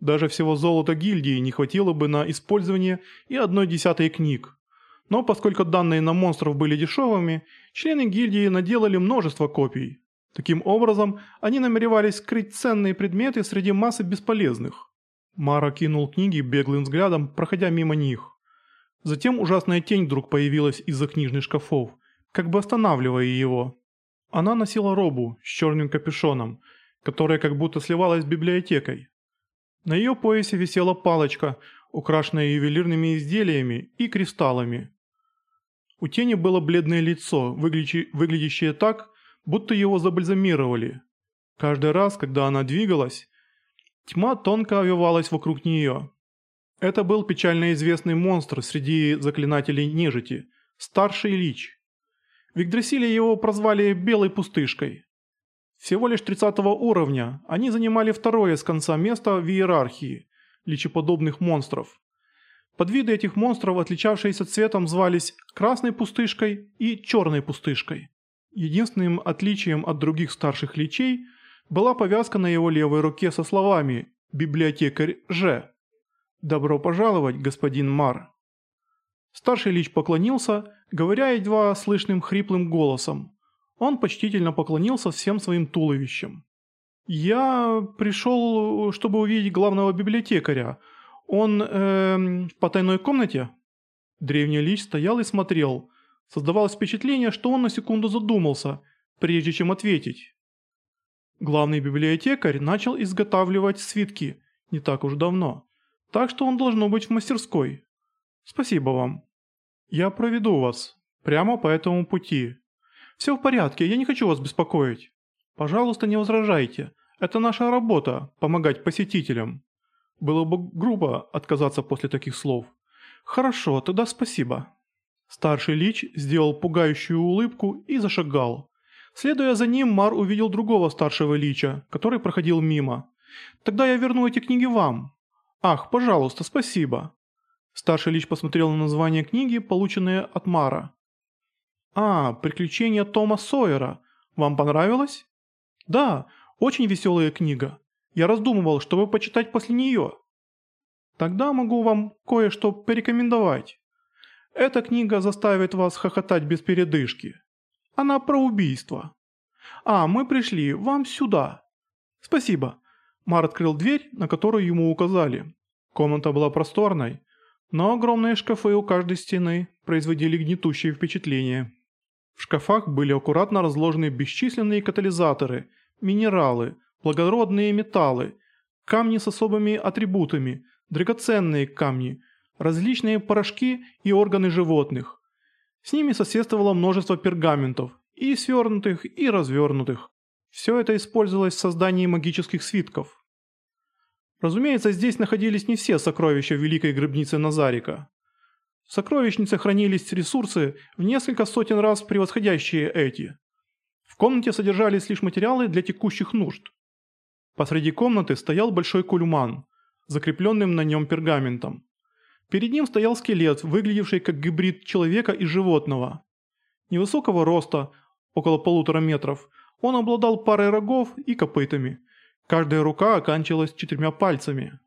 Даже всего золота гильдии не хватило бы на использование и одной десятой книг. Но поскольку данные на монстров были дешевыми, члены гильдии наделали множество копий. Таким образом, они намеревались скрыть ценные предметы среди массы бесполезных. Мара кинул книги беглым взглядом, проходя мимо них. Затем ужасная тень вдруг появилась из-за книжных шкафов, как бы останавливая его. Она носила робу с черным капюшоном, которая как будто сливалась с библиотекой. На ее поясе висела палочка, украшенная ювелирными изделиями и кристаллами. У тени было бледное лицо, выглядящее так, будто его забальзамировали. Каждый раз, когда она двигалась, тьма тонко овивалась вокруг нее. Это был печально известный монстр среди заклинателей нежити, старший лич. В Игдрасиле его прозвали «белой пустышкой». Всего лишь 30 уровня, они занимали второе с конца место в иерархии личеподобных монстров. Подвиды этих монстров, отличавшиеся цветом, звались «красной пустышкой» и «черной пустышкой». Единственным отличием от других старших личей была повязка на его левой руке со словами «Библиотекарь Ж». «Добро пожаловать, господин Мар». Старший лич поклонился, говоря едва слышным хриплым голосом. Он почтительно поклонился всем своим туловищем. «Я пришел, чтобы увидеть главного библиотекаря», «Он, эм, в потайной комнате?» Древний лич стоял и смотрел. Создавалось впечатление, что он на секунду задумался, прежде чем ответить. Главный библиотекарь начал изготавливать свитки не так уж давно, так что он должно быть в мастерской. Спасибо вам. Я проведу вас прямо по этому пути. Все в порядке, я не хочу вас беспокоить. Пожалуйста, не возражайте. Это наша работа – помогать посетителям. Было бы грубо отказаться после таких слов. «Хорошо, тогда спасибо». Старший Лич сделал пугающую улыбку и зашагал. Следуя за ним, Мар увидел другого старшего Лича, который проходил мимо. «Тогда я верну эти книги вам». «Ах, пожалуйста, спасибо». Старший Лич посмотрел на название книги, полученное от Мара. «А, приключения Тома Сойера. Вам понравилось?» «Да, очень веселая книга. Я раздумывал, чтобы почитать после нее. Тогда могу вам кое-что порекомендовать. Эта книга заставит вас хохотать без передышки. Она про убийство. А, мы пришли, вам сюда. Спасибо. Мар открыл дверь, на которую ему указали. Комната была просторной, но огромные шкафы у каждой стены производили гнетущее впечатление. В шкафах были аккуратно разложены бесчисленные катализаторы, минералы, благородные металлы, камни с особыми атрибутами, драгоценные камни, различные порошки и органы животных. С ними соседствовало множество пергаментов, и свернутых, и развернутых. Все это использовалось в создании магических свитков. Разумеется, здесь находились не все сокровища Великой Гробницы Назарика. В сокровищнице хранились ресурсы в несколько сотен раз превосходящие эти. В комнате содержались лишь материалы для текущих нужд. Посреди комнаты стоял большой кульман, закрепленным на нем пергаментом. Перед ним стоял скелет, выглядевший как гибрид человека и животного. Невысокого роста, около полутора метров, он обладал парой рогов и копытами. Каждая рука оканчивалась четырьмя пальцами.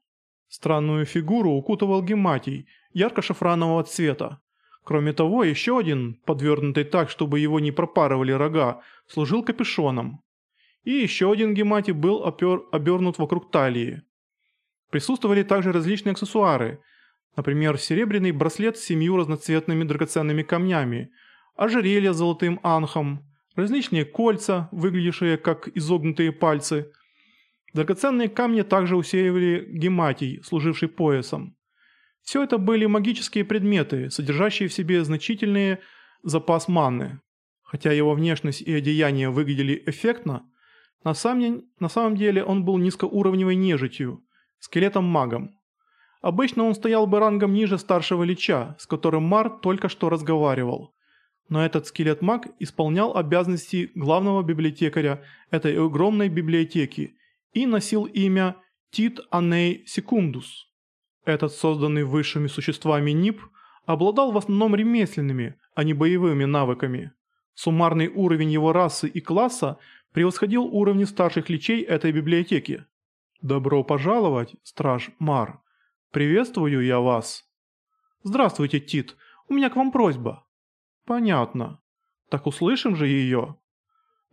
Странную фигуру укутывал гематий, ярко-шафранового цвета. Кроме того, еще один, подвернутый так, чтобы его не пропарывали рога, служил капюшоном и еще один гематий был опер, обернут вокруг талии. Присутствовали также различные аксессуары, например, серебряный браслет с семью разноцветными драгоценными камнями, ожерелье с золотым анхом, различные кольца, выглядевшие как изогнутые пальцы. Драгоценные камни также усеивали гематий, служивший поясом. Все это были магические предметы, содержащие в себе значительный запас манны. Хотя его внешность и одеяние выглядели эффектно, на самом, на самом деле он был низкоуровневой нежитью, скелетом-магом. Обычно он стоял бы рангом ниже старшего лича, с которым Мар только что разговаривал. Но этот скелет-маг исполнял обязанности главного библиотекаря этой огромной библиотеки и носил имя Тит Аней Секундус. Этот созданный высшими существами НИП обладал в основном ремесленными, а не боевыми навыками. Суммарный уровень его расы и класса превосходил уровни старших личей этой библиотеки. «Добро пожаловать, страж Мар. Приветствую я вас». «Здравствуйте, Тит. У меня к вам просьба». «Понятно. Так услышим же ее».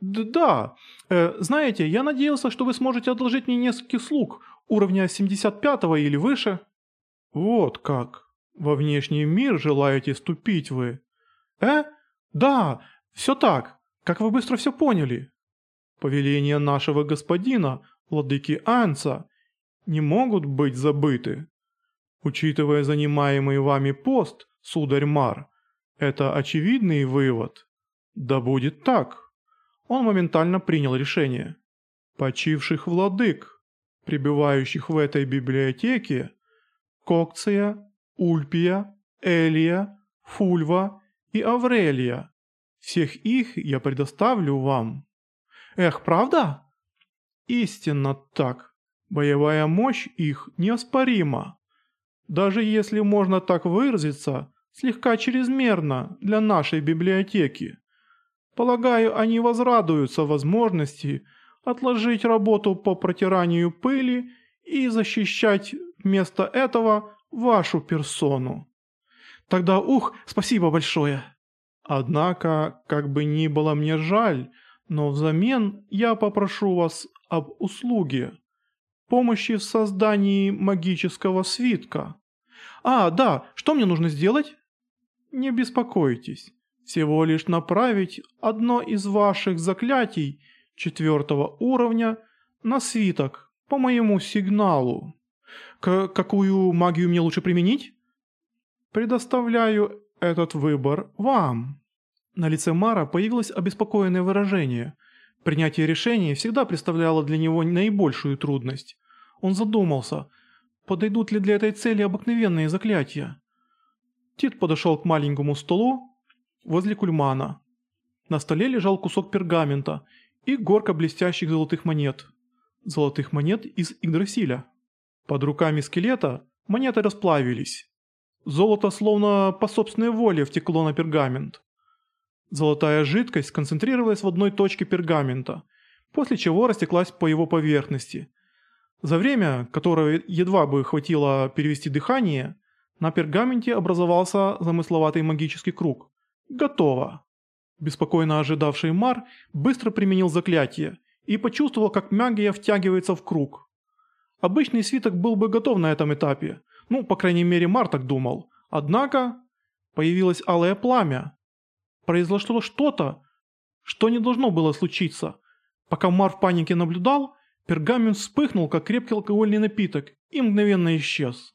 «Да. Э, знаете, я надеялся, что вы сможете одолжить мне несколько слуг уровня 75 или выше». «Вот как. Во внешний мир желаете ступить вы?» «Э? Да, все так. Как вы быстро все поняли?» «Повеления нашего господина, владыки Анца, не могут быть забыты. Учитывая занимаемый вами пост, сударь Мар, это очевидный вывод. Да будет так». Он моментально принял решение. Почивших владык, пребывающих в этой библиотеке, Кокция, Ульпия, Элия, Фульва и Аврелия. Всех их я предоставлю вам. Эх, правда? Истинно так. Боевая мощь их неоспорима. Даже если можно так выразиться, слегка чрезмерно для нашей библиотеки. Полагаю, они возрадуются возможности отложить работу по протиранию пыли и защищать вместо этого вашу персону. Тогда ух, спасибо большое. Однако, как бы ни было мне жаль, но взамен я попрошу вас об услуге. Помощи в создании магического свитка. А, да, что мне нужно сделать? Не беспокойтесь. Всего лишь направить одно из ваших заклятий четвертого уровня на свиток по моему сигналу. К какую магию мне лучше применить? Предоставляю этот выбор вам. На лице Мара появилось обеспокоенное выражение. Принятие решения всегда представляло для него наибольшую трудность. Он задумался, подойдут ли для этой цели обыкновенные заклятия. Тит подошел к маленькому столу возле кульмана. На столе лежал кусок пергамента и горка блестящих золотых монет. Золотых монет из Игдрасиля. Под руками скелета монеты расплавились. Золото словно по собственной воле втекло на пергамент. Золотая жидкость сконцентрировалась в одной точке пергамента, после чего растеклась по его поверхности. За время, которое едва бы хватило перевести дыхание, на пергаменте образовался замысловатый магический круг. Готово. Беспокойно ожидавший Мар быстро применил заклятие и почувствовал, как магия втягивается в круг. Обычный свиток был бы готов на этом этапе, ну, по крайней мере, Мар так думал. Однако появилось алое пламя. Произошло что-то, что не должно было случиться. Пока Мар в панике наблюдал, пергамент вспыхнул, как крепкий алкогольный напиток, и мгновенно исчез.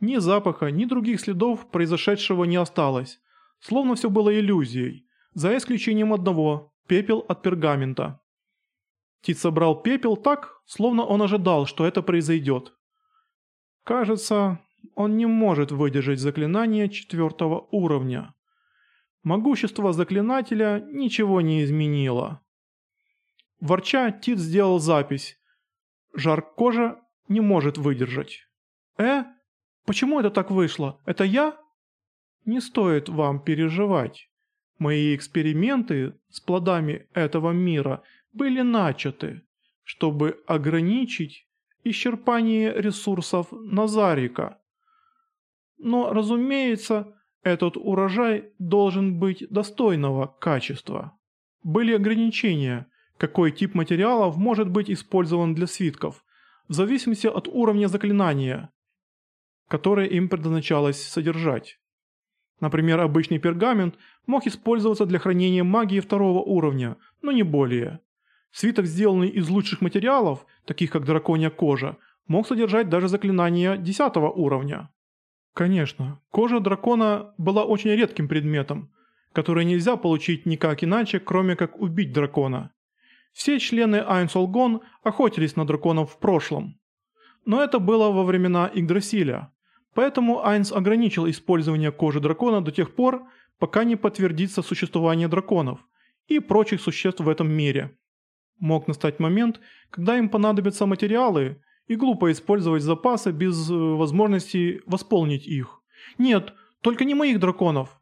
Ни запаха, ни других следов произошедшего не осталось. Словно все было иллюзией, за исключением одного – пепел от пергамента. Тит собрал пепел так, словно он ожидал, что это произойдет. Кажется, он не может выдержать заклинание четвертого уровня. Могущество заклинателя ничего не изменило. Ворча, Тит сделал запись. Жар кожи не может выдержать. «Э? Почему это так вышло? Это я?» Не стоит вам переживать. Мои эксперименты с плодами этого мира были начаты, чтобы ограничить исчерпание ресурсов Назарика. Но, разумеется, этот урожай должен быть достойного качества. Были ограничения, какой тип материалов может быть использован для свитков, в зависимости от уровня заклинания, которое им предназначалось содержать. Например, обычный пергамент мог использоваться для хранения магии второго уровня, но не более. Свиток, сделанный из лучших материалов, таких как драконья кожа, мог содержать даже заклинания десятого уровня. Конечно, кожа дракона была очень редким предметом, который нельзя получить никак иначе, кроме как убить дракона. Все члены Айнсолгон охотились на драконов в прошлом. Но это было во времена Игдрасиля. Поэтому Айнс ограничил использование кожи дракона до тех пор, пока не подтвердится существование драконов и прочих существ в этом мире. Мог настать момент, когда им понадобятся материалы, и глупо использовать запасы без э, возможности восполнить их. Нет, только не моих драконов.